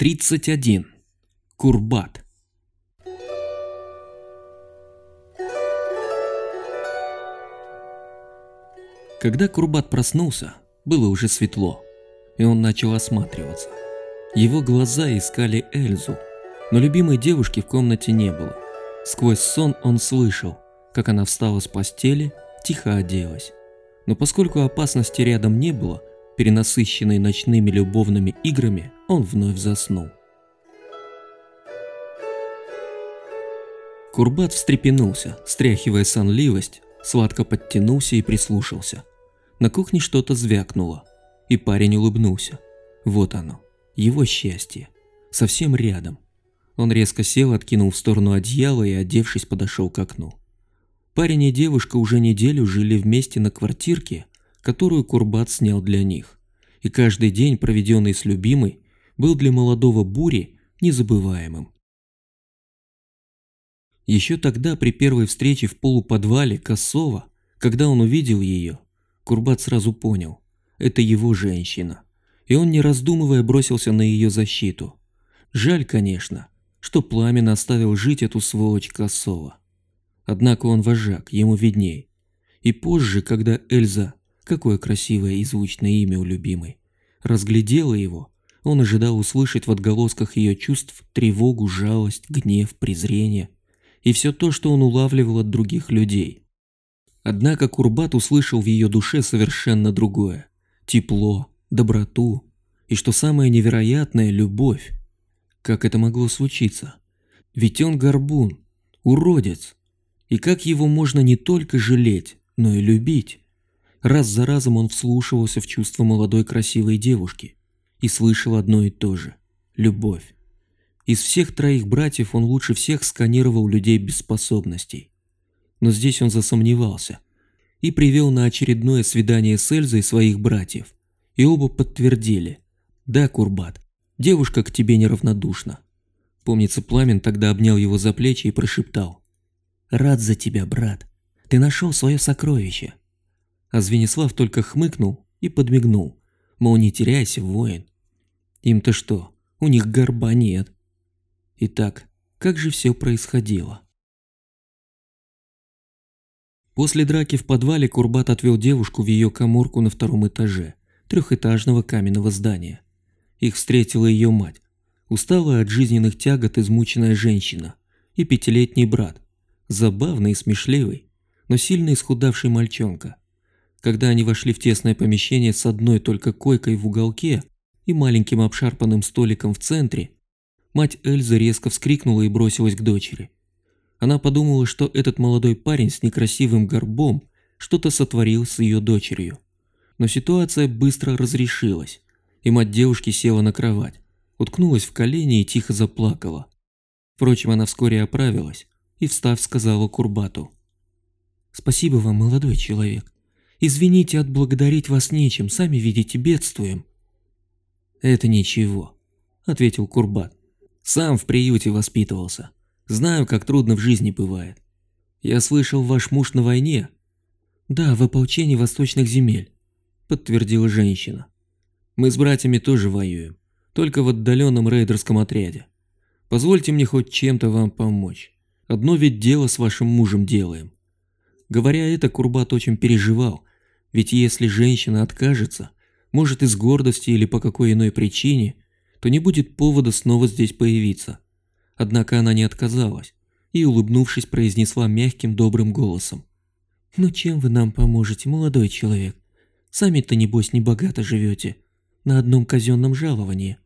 31. Курбат. Когда Курбат проснулся, было уже светло, и он начал осматриваться. Его глаза искали Эльзу, но любимой девушки в комнате не было. Сквозь сон он слышал, как она встала с постели, тихо оделась. Но поскольку опасности рядом не было, перенасыщенный ночными любовными играми, он вновь заснул. Курбат встрепенулся, стряхивая сонливость, сладко подтянулся и прислушался. На кухне что-то звякнуло, и парень улыбнулся. Вот оно, его счастье, совсем рядом. Он резко сел, откинул в сторону одеяла и, одевшись, подошел к окну. Парень и девушка уже неделю жили вместе на квартирке, которую Курбат снял для них. И каждый день, проведенный с любимой, был для молодого Бури незабываемым. Еще тогда, при первой встрече в полуподвале Косова, когда он увидел ее, Курбат сразу понял – это его женщина. И он, не раздумывая, бросился на ее защиту. Жаль, конечно, что Пламен оставил жить эту сволочь Косова. Однако он вожак, ему видней. И позже, когда Эльза Какое красивое и звучное имя у любимой. Разглядела его. Он ожидал услышать в отголосках ее чувств тревогу, жалость, гнев, презрение и все то, что он улавливал от других людей. Однако Курбат услышал в ее душе совершенно другое. Тепло, доброту и, что самое невероятное, любовь. Как это могло случиться? Ведь он горбун, уродец. И как его можно не только жалеть, но и любить? Раз за разом он вслушивался в чувства молодой красивой девушки и слышал одно и то же – любовь. Из всех троих братьев он лучше всех сканировал людей без способностей. Но здесь он засомневался и привел на очередное свидание с Эльзой своих братьев. И оба подтвердили – да, Курбат, девушка к тебе неравнодушна. Помнится, Пламен тогда обнял его за плечи и прошептал. «Рад за тебя, брат. Ты нашел свое сокровище. А Звенислав только хмыкнул и подмигнул, мол, не теряйся, воин. Им-то что, у них горба нет. Итак, как же все происходило? После драки в подвале Курбат отвел девушку в ее коморку на втором этаже трехэтажного каменного здания. Их встретила ее мать, усталая от жизненных тягот измученная женщина и пятилетний брат, забавный и смешливый, но сильно исхудавший мальчонка. Когда они вошли в тесное помещение с одной только койкой в уголке и маленьким обшарпанным столиком в центре, мать Эльзы резко вскрикнула и бросилась к дочери. Она подумала, что этот молодой парень с некрасивым горбом что-то сотворил с ее дочерью. Но ситуация быстро разрешилась, и мать девушки села на кровать, уткнулась в колени и тихо заплакала. Впрочем, она вскоре оправилась и, встав, сказала Курбату. «Спасибо вам, молодой человек. Извините, отблагодарить вас нечем, сами видите, бедствуем. Это ничего, ответил Курбат. Сам в приюте воспитывался. Знаю, как трудно в жизни бывает. Я слышал, ваш муж на войне. Да, в ополчении восточных земель, подтвердила женщина. Мы с братьями тоже воюем, только в отдаленном рейдерском отряде. Позвольте мне хоть чем-то вам помочь. Одно ведь дело с вашим мужем делаем. Говоря это, Курбат очень переживал, ведь если женщина откажется, может из гордости или по какой иной причине, то не будет повода снова здесь появиться. Однако она не отказалась и, улыбнувшись, произнесла мягким добрым голосом. «Ну чем вы нам поможете, молодой человек? Сами-то, небось, не богато живете, на одном казенном жаловании».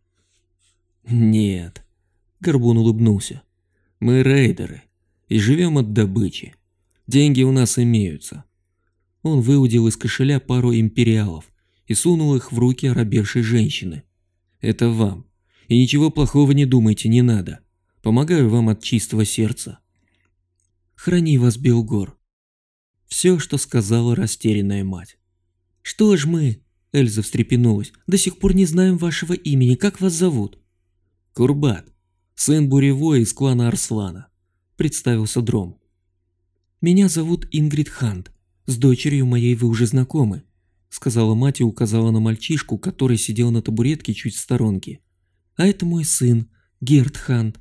«Нет», — Горбун улыбнулся, — «мы рейдеры и живем от добычи. Деньги у нас имеются, он выудил из кошеля пару империалов и сунул их в руки оробевшей женщины. «Это вам. И ничего плохого не думайте, не надо. Помогаю вам от чистого сердца». «Храни вас, Белгор». Все, что сказала растерянная мать. «Что ж мы?» – Эльза встрепенулась. «До сих пор не знаем вашего имени. Как вас зовут?» «Курбат, сын Буревой из клана Арслана», – представился Дром. «Меня зовут Ингрид Хант. «С дочерью моей вы уже знакомы», — сказала мать и указала на мальчишку, который сидел на табуретке чуть в сторонке. А это мой сын, Герд Хант.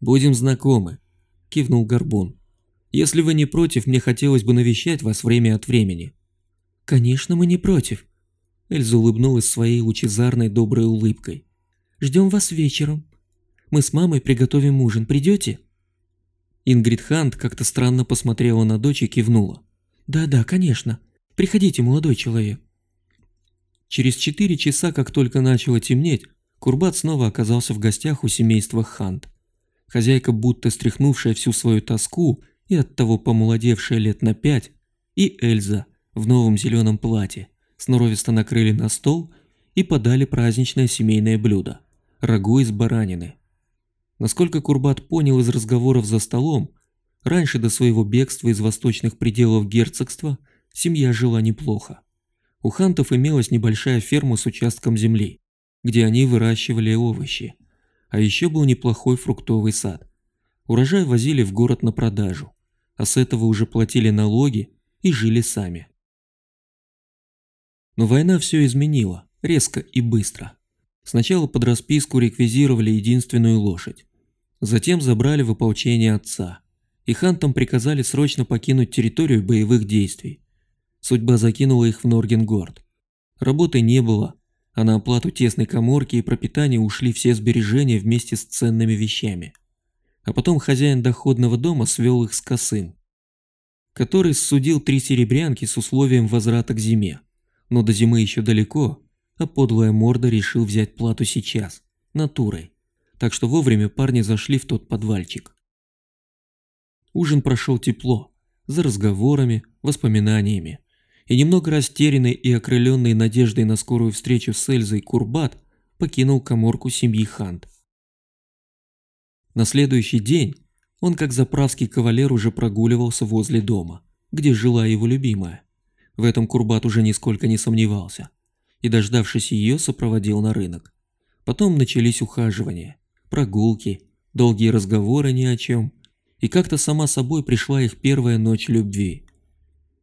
Будем знакомы, кивнул Горбун. Если вы не против, мне хотелось бы навещать вас время от времени. Конечно, мы не против. Эльза улыбнулась своей лучезарной доброй улыбкой. Ждем вас вечером. Мы с мамой приготовим ужин. Придете? Ингрид Хант как-то странно посмотрела на дочь и кивнула. Да-да, конечно. Приходите, молодой человек. Через четыре часа, как только начало темнеть, Курбат снова оказался в гостях у семейства Хант. Хозяйка, будто стряхнувшая всю свою тоску и оттого помолодевшая лет на пять, и Эльза в новом зеленом платье сноровисто накрыли на стол и подали праздничное семейное блюдо – рагу из баранины. Насколько Курбат понял из разговоров за столом, раньше до своего бегства из восточных пределов герцогства семья жила неплохо. У хантов имелась небольшая ферма с участком земли, где они выращивали овощи. А еще был неплохой фруктовый сад. Урожай возили в город на продажу, а с этого уже платили налоги и жили сами. Но война все изменила, резко и быстро. Сначала под расписку реквизировали единственную лошадь. Затем забрали в ополчение отца. И хантам приказали срочно покинуть территорию боевых действий. Судьба закинула их в Норгенгорд. Работы не было, а на оплату тесной коморки и пропитания ушли все сбережения вместе с ценными вещами. А потом хозяин доходного дома свел их с косым, который судил три серебрянки с условием возврата к зиме. Но до зимы еще далеко, а подлая морда решил взять плату сейчас, натурой. Так что вовремя парни зашли в тот подвальчик. Ужин прошел тепло, за разговорами, воспоминаниями и немного растерянный и окрыленный надеждой на скорую встречу с Эльзой Курбат покинул коморку семьи Хант. На следующий день он как заправский кавалер уже прогуливался возле дома, где жила его любимая. В этом Курбат уже нисколько не сомневался и, дождавшись ее, сопроводил на рынок. Потом начались ухаживания, прогулки, долгие разговоры ни о чем, и как-то сама собой пришла их первая ночь любви –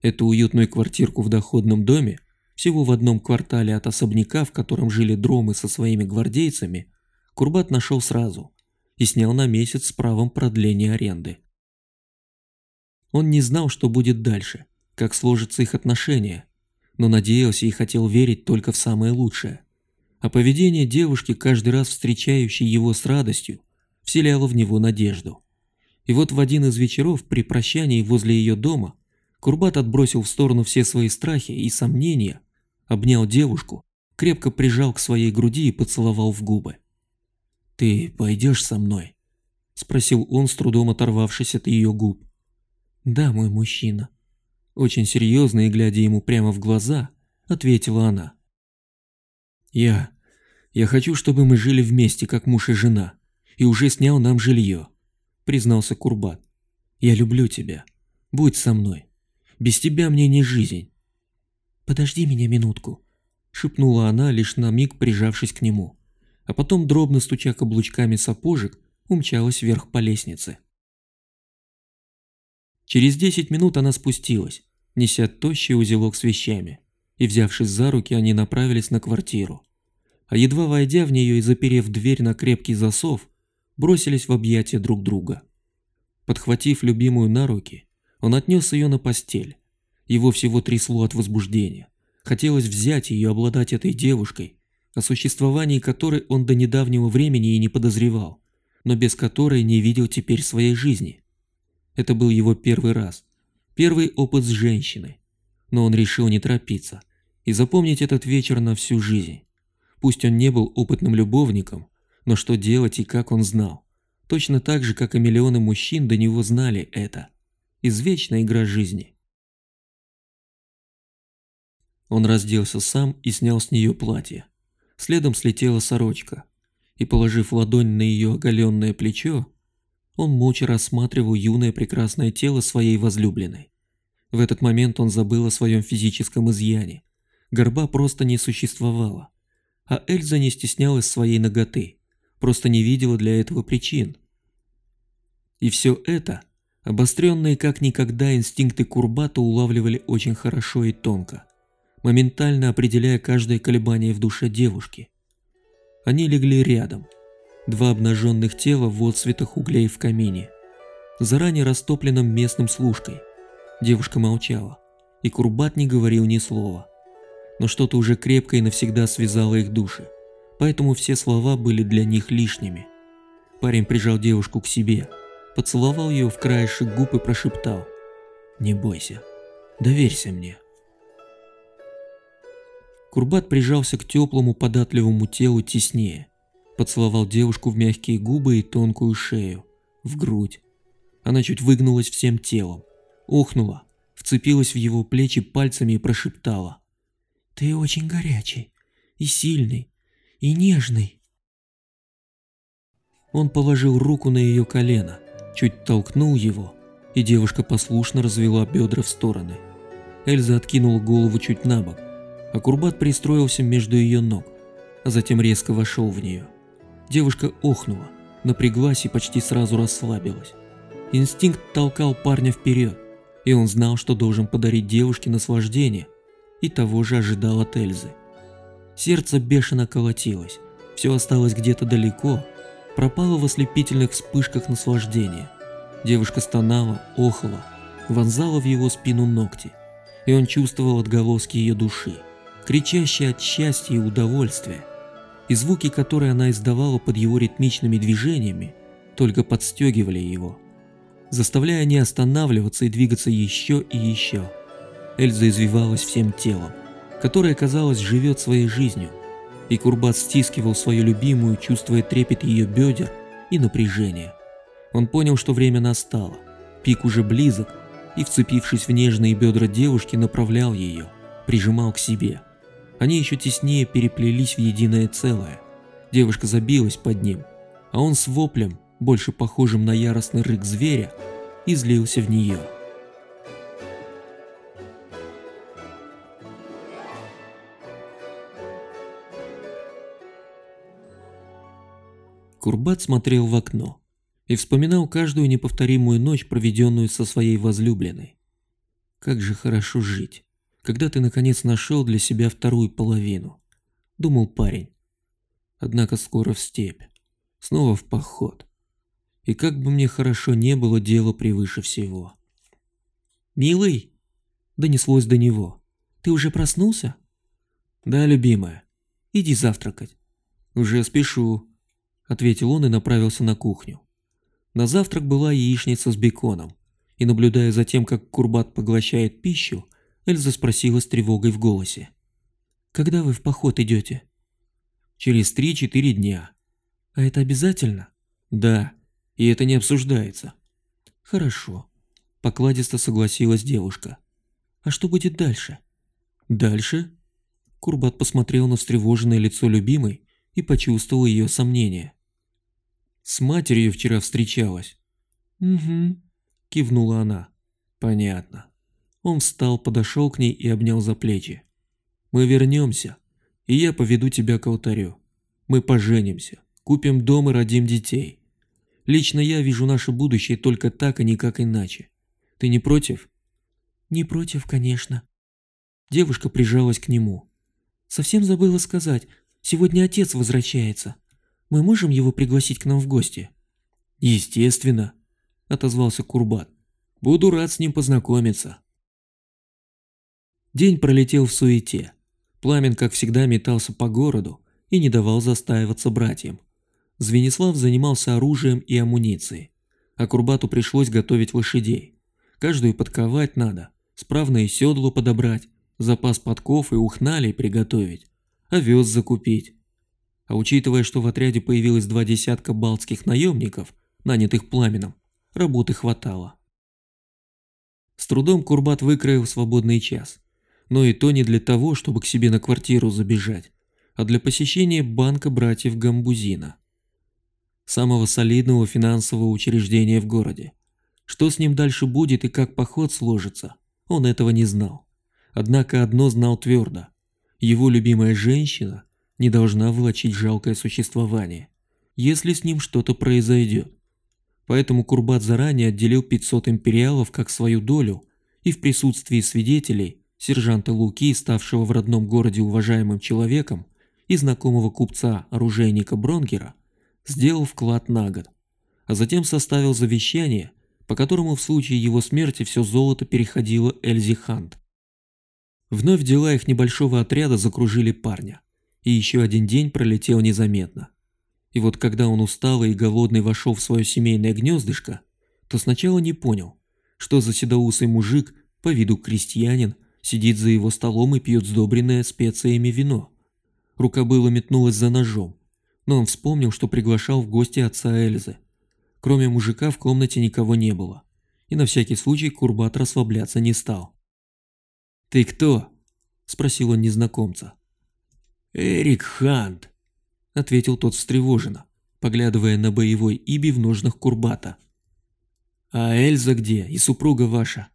Эту уютную квартирку в доходном доме, всего в одном квартале от особняка, в котором жили дромы со своими гвардейцами, Курбат нашел сразу и снял на месяц с правом продления аренды. Он не знал, что будет дальше, как сложатся их отношения, но надеялся и хотел верить только в самое лучшее. А поведение девушки, каждый раз встречающей его с радостью, вселяло в него надежду. И вот в один из вечеров при прощании возле ее дома Курбат отбросил в сторону все свои страхи и сомнения, обнял девушку, крепко прижал к своей груди и поцеловал в губы. «Ты пойдешь со мной?» – спросил он, с трудом оторвавшись от ее губ. «Да, мой мужчина». Очень серьезно и глядя ему прямо в глаза, ответила она. «Я... я хочу, чтобы мы жили вместе, как муж и жена, и уже снял нам жилье», – признался Курбат. «Я люблю тебя. Будь со мной. Без тебя мне не жизнь. Подожди меня минутку, шепнула она, лишь на миг прижавшись к нему, а потом, дробно стуча каблучками сапожек, умчалась вверх по лестнице. Через десять минут она спустилась, неся тощий узелок с вещами, и, взявшись за руки, они направились на квартиру. А едва войдя в нее и заперев дверь на крепкий засов, бросились в объятия друг друга. Подхватив любимую на руки, он отнес ее на постель. Его всего трясло от возбуждения. Хотелось взять ее и обладать этой девушкой, о существовании которой он до недавнего времени и не подозревал, но без которой не видел теперь своей жизни. Это был его первый раз, первый опыт с женщиной. Но он решил не торопиться и запомнить этот вечер на всю жизнь. Пусть он не был опытным любовником, но что делать и как он знал. Точно так же, как и миллионы мужчин до него знали это извечная игра жизни. Он разделся сам и снял с нее платье. Следом слетела сорочка, и, положив ладонь на ее оголенное плечо, он молча рассматривал юное прекрасное тело своей возлюбленной. В этот момент он забыл о своем физическом изъяне. Горба просто не существовало. А Эльза не стеснялась своей ноготы, просто не видела для этого причин. И все это Обостренные как никогда инстинкты Курбата улавливали очень хорошо и тонко, моментально определяя каждое колебание в душе девушки. Они легли рядом. Два обнаженных тела в отсветах углей в камине. Заранее растопленном местным служкой. Девушка молчала, и Курбат не говорил ни слова. Но что-то уже крепко и навсегда связало их души, поэтому все слова были для них лишними. Парень прижал девушку к себе, поцеловал ее в краешек губ и прошептал «Не бойся, доверься мне». Курбат прижался к теплому податливому телу теснее, поцеловал девушку в мягкие губы и тонкую шею, в грудь. Она чуть выгнулась всем телом, охнула, вцепилась в его плечи пальцами и прошептала. «Ты очень горячий, и сильный, и нежный». Он положил руку на ее колено, чуть толкнул его, и девушка послушно развела бедра в стороны. Эльза откинула голову чуть на бок, а Курбат пристроился между ее ног, а затем резко вошел в нее. Девушка охнула, напряглась и почти сразу расслабилась. Инстинкт толкал парня вперед, и он знал, что должен подарить девушке наслаждение, и того же ожидал от Эльзы. Сердце бешено колотилось, все осталось где-то далеко, пропало в ослепительных вспышках наслаждения. Девушка стонала, охала, вонзала в его спину ногти, и он чувствовал отголоски ее души кричащая от счастья и удовольствия, и звуки, которые она издавала под его ритмичными движениями, только подстегивали его, заставляя не останавливаться и двигаться еще и еще. Эльза извивалась всем телом, которое, казалось, живет своей жизнью, и Курбат стискивал свою любимую, чувствуя трепет ее бедер и напряжение. Он понял, что время настало, пик уже близок, и, вцепившись в нежные бедра девушки, направлял ее, прижимал к себе – они еще теснее переплелись в единое целое. Девушка забилась под ним, а он с воплем, больше похожим на яростный рык зверя, излился в нее. Курбат смотрел в окно и вспоминал каждую неповторимую ночь, проведенную со своей возлюбленной. Как же хорошо жить когда ты наконец нашел для себя вторую половину, думал парень. Однако скоро в степь, снова в поход. И как бы мне хорошо не было, дело превыше всего. «Милый!» – донеслось до него. «Ты уже проснулся?» «Да, любимая. Иди завтракать». «Уже спешу», – ответил он и направился на кухню. На завтрак была яичница с беконом, и наблюдая за тем, как Курбат поглощает пищу, Эльза спросила с тревогой в голосе. «Когда вы в поход идете?» «Через три-четыре дня». «А это обязательно?» «Да, и это не обсуждается». «Хорошо», – покладисто согласилась девушка. «А что будет дальше?» «Дальше?» Курбат посмотрел на встревоженное лицо любимой и почувствовал ее сомнение. «С матерью вчера встречалась». «Угу», – кивнула она. «Понятно». Он встал, подошел к ней и обнял за плечи. «Мы вернемся, и я поведу тебя к алтарю. Мы поженимся, купим дом и родим детей. Лично я вижу наше будущее только так, а никак иначе. Ты не против?» «Не против, конечно». Девушка прижалась к нему. «Совсем забыла сказать, сегодня отец возвращается. Мы можем его пригласить к нам в гости?» «Естественно», — отозвался Курбат. «Буду рад с ним познакомиться». День пролетел в суете. Пламен, как всегда, метался по городу и не давал застаиваться братьям. Звенислав занимался оружием и амуницией, а Курбату пришлось готовить лошадей. Каждую подковать надо, справное седло подобрать, запас подков и ухналей приготовить, овес закупить. А учитывая, что в отряде появилось два десятка балтских наемников, нанятых пламенем, работы хватало. С трудом Курбат выкроил свободный час – но и то не для того, чтобы к себе на квартиру забежать, а для посещения банка братьев Гамбузина. Самого солидного финансового учреждения в городе. Что с ним дальше будет и как поход сложится, он этого не знал. Однако одно знал твердо. Его любимая женщина не должна влачить жалкое существование, если с ним что-то произойдет. Поэтому Курбат заранее отделил 500 империалов как свою долю и в присутствии свидетелей сержанта Луки, ставшего в родном городе уважаемым человеком, и знакомого купца-оружейника Бронгера, сделал вклад на год, а затем составил завещание, по которому в случае его смерти все золото переходило Эльзи Хант. Вновь дела их небольшого отряда закружили парня, и еще один день пролетел незаметно. И вот когда он усталый и голодный вошел в свое семейное гнездышко, то сначала не понял, что за седоусый мужик, по виду крестьянин, сидит за его столом и пьет сдобренное специями вино. Рука было метнулась за ножом, но он вспомнил, что приглашал в гости отца Эльзы. Кроме мужика в комнате никого не было, и на всякий случай Курбат расслабляться не стал. «Ты кто?» – спросил он незнакомца. «Эрик Хант», – ответил тот встревоженно, поглядывая на боевой иби в ножнах Курбата. «А Эльза где и супруга ваша?»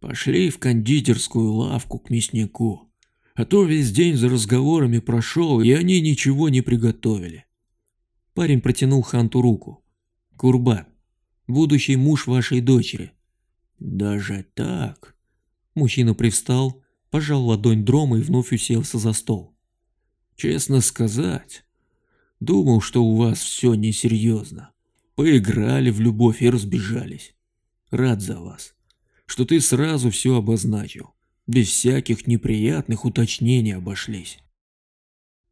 «Пошли в кондитерскую лавку к мяснику, а то весь день за разговорами прошел, и они ничего не приготовили». Парень протянул Ханту руку. «Курбат, будущий муж вашей дочери». «Даже так?» Мужчина привстал, пожал ладонь дрома и вновь уселся за стол. Честно сказать, думал, что у вас все несерьезно. Поиграли в любовь и разбежались. Рад за вас, что ты сразу все обозначил. Без всяких неприятных уточнений обошлись.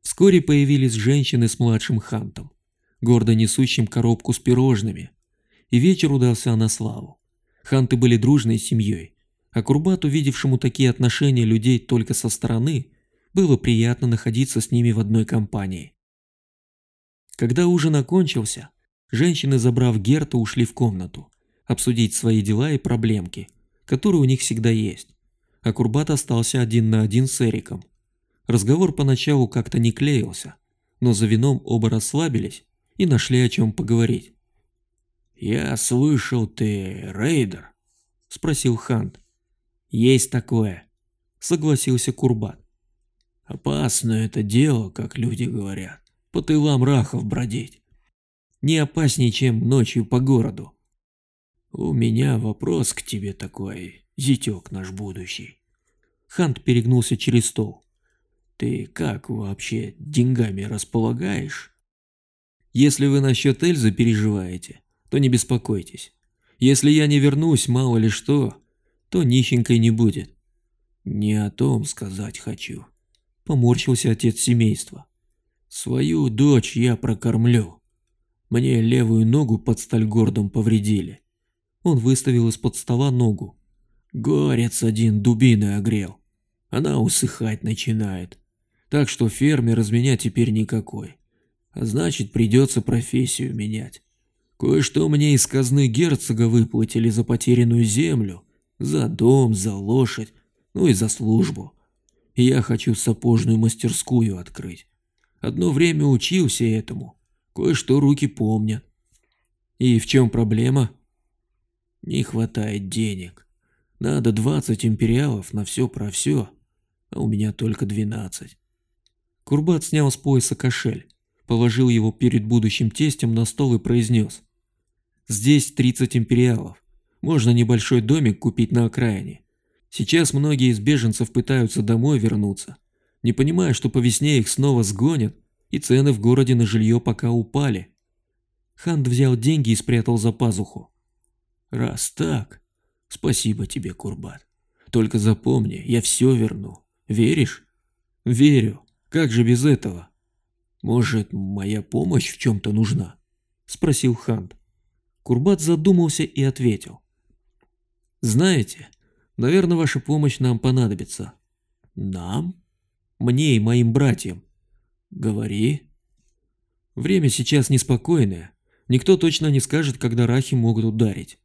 Вскоре появились женщины с младшим хантом, гордо несущим коробку с пирожными. И вечер удался на славу. Ханты были дружной семьей, а Курбату, видевшему такие отношения людей только со стороны, было приятно находиться с ними в одной компании. Когда ужин окончился, женщины, забрав Герта, ушли в комнату, обсудить свои дела и проблемки, которые у них всегда есть. А Курбат остался один на один с Эриком. Разговор поначалу как-то не клеился, но за вином оба расслабились и нашли о чем поговорить. «Я слышал, ты рейдер?» – спросил Хант. Есть такое, согласился Курбат. Опасно это дело, как люди говорят, по тылам рахов бродить. Не опаснее, чем ночью по городу. У меня вопрос к тебе такой, зятек наш будущий. Хант перегнулся через стол. Ты как вообще деньгами располагаешь? Если вы насчет Эльзы переживаете, то не беспокойтесь. Если я не вернусь, мало ли что, то нищенкой не будет. Не о том сказать хочу. Поморщился отец семейства. Свою дочь я прокормлю. Мне левую ногу под стальгордом повредили. Он выставил из-под стола ногу. Горец один дубиной огрел. Она усыхать начинает. Так что фермер из меня теперь никакой. А значит, придется профессию менять. Кое-что мне из казны герцога выплатили за потерянную землю, за дом, за лошадь, ну и за службу. Я хочу сапожную мастерскую открыть. Одно время учился этому. Кое-что руки помнят. И в чем проблема? Не хватает денег. Надо 20 империалов на все про все, а у меня только 12. Курбат снял с пояса кошель, положил его перед будущим тестем на стол и произнес. Здесь 30 империалов. Можно небольшой домик купить на окраине. Сейчас многие из беженцев пытаются домой вернуться, не понимая, что по весне их снова сгонят, и цены в городе на жилье пока упали. Ханд взял деньги и спрятал за пазуху. «Раз так, спасибо тебе, Курбат. Только запомни, я все верну. Веришь?» «Верю. Как же без этого?» «Может, моя помощь в чем-то нужна?» – спросил Ханд. Курбат задумался и ответил. Знаете, наверное, ваша помощь нам понадобится. Нам? Мне и моим братьям. Говори. Время сейчас неспокойное. Никто точно не скажет, когда рахи могут ударить.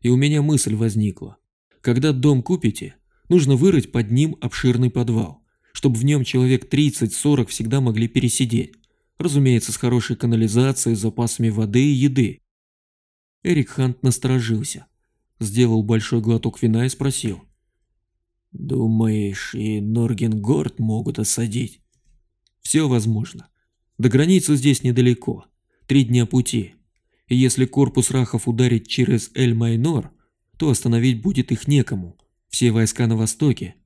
И у меня мысль возникла. Когда дом купите, нужно вырыть под ним обширный подвал, чтобы в нем человек 30-40 всегда могли пересидеть. Разумеется, с хорошей канализацией, запасами воды и еды. Эрик Хант насторожился сделал большой глоток вина и спросил. «Думаешь, и Норгенгорд могут осадить?» «Все возможно. До границы здесь недалеко. Три дня пути. И если корпус рахов ударит через Эль-Майнор, то остановить будет их некому. Все войска на востоке.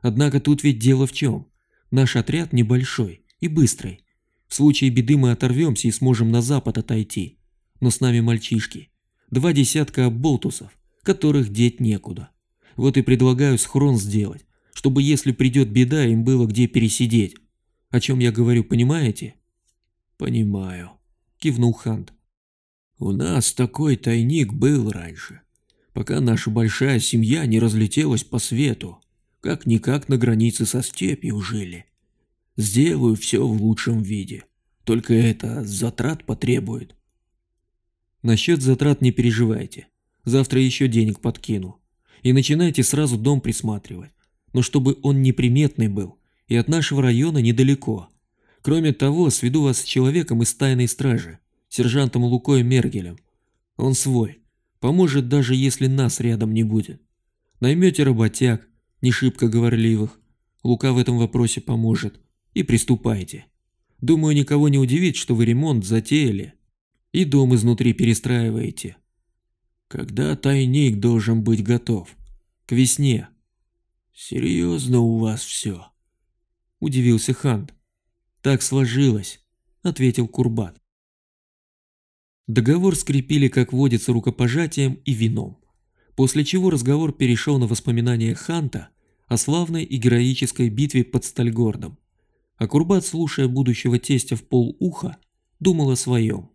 Однако тут ведь дело в чем. Наш отряд небольшой, И быстрой. В случае беды мы оторвемся и сможем на запад отойти. Но с нами мальчишки. Два десятка оболтусов, которых деть некуда. Вот и предлагаю схрон сделать, чтобы если придет беда, им было где пересидеть. О чем я говорю, понимаете? Понимаю, кивнул Хант. У нас такой тайник был раньше, пока наша большая семья не разлетелась по свету. Как-никак на границе со степью жили. Сделаю все в лучшем виде. Только это затрат потребует. Насчет затрат не переживайте. Завтра еще денег подкину. И начинайте сразу дом присматривать. Но чтобы он неприметный был и от нашего района недалеко. Кроме того, сведу вас с человеком из тайной стражи, сержантом Лукой Мергелем. Он свой, поможет даже если нас рядом не будет. Наймете работяг, не шибко говорливых, Лука в этом вопросе поможет, и приступайте. Думаю, никого не удивит, что вы ремонт затеяли и дом изнутри перестраиваете. Когда тайник должен быть готов? К весне. Серьезно у вас все? Удивился Хант. Так сложилось, ответил Курбат. Договор скрепили, как водится, рукопожатием и вином, после чего разговор перешел на воспоминания Ханта о славной и героической битве под Стальгордом. А Курбат, слушая будущего тестя в полуха, думал о своем.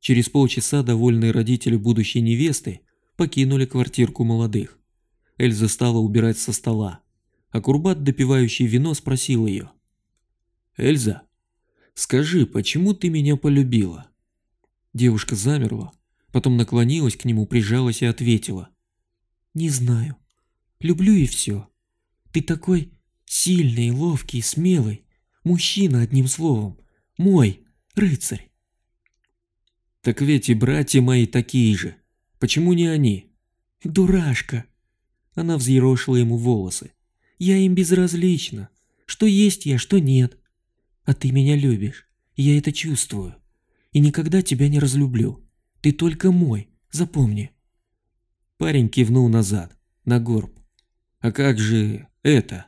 Через полчаса довольные родители будущей невесты покинули квартирку молодых. Эльза стала убирать со стола, а Курбат, допивающий вино, спросил ее. «Эльза, скажи, почему ты меня полюбила?» Девушка замерла, потом наклонилась к нему, прижалась и ответила. «Не знаю. Люблю и все. Ты такой сильный, ловкий, смелый. Мужчина, одним словом. Мой, рыцарь». «Так ведь и братья мои такие же. Почему не они?» «Дурашка!» Она взъерошила ему волосы. «Я им безразлична. Что есть я, что нет. А ты меня любишь. Я это чувствую. И никогда тебя не разлюблю. Ты только мой, запомни». Парень кивнул назад, на горб. «А как же это?»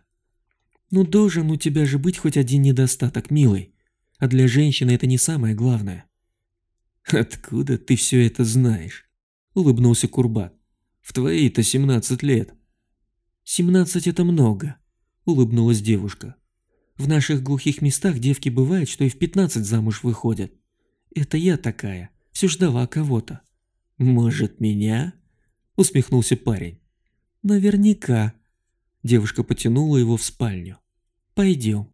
«Ну должен у тебя же быть хоть один недостаток, милый. А для женщины это не самое главное». «Откуда ты все это знаешь?» — улыбнулся Курбат. «В твои-то семнадцать лет». «Семнадцать – это много», – улыбнулась девушка. «В наших глухих местах девки бывает, что и в пятнадцать замуж выходят. Это я такая, все ждала кого-то». «Может, меня?» – усмехнулся парень. «Наверняка». Девушка потянула его в спальню. «Пойдем».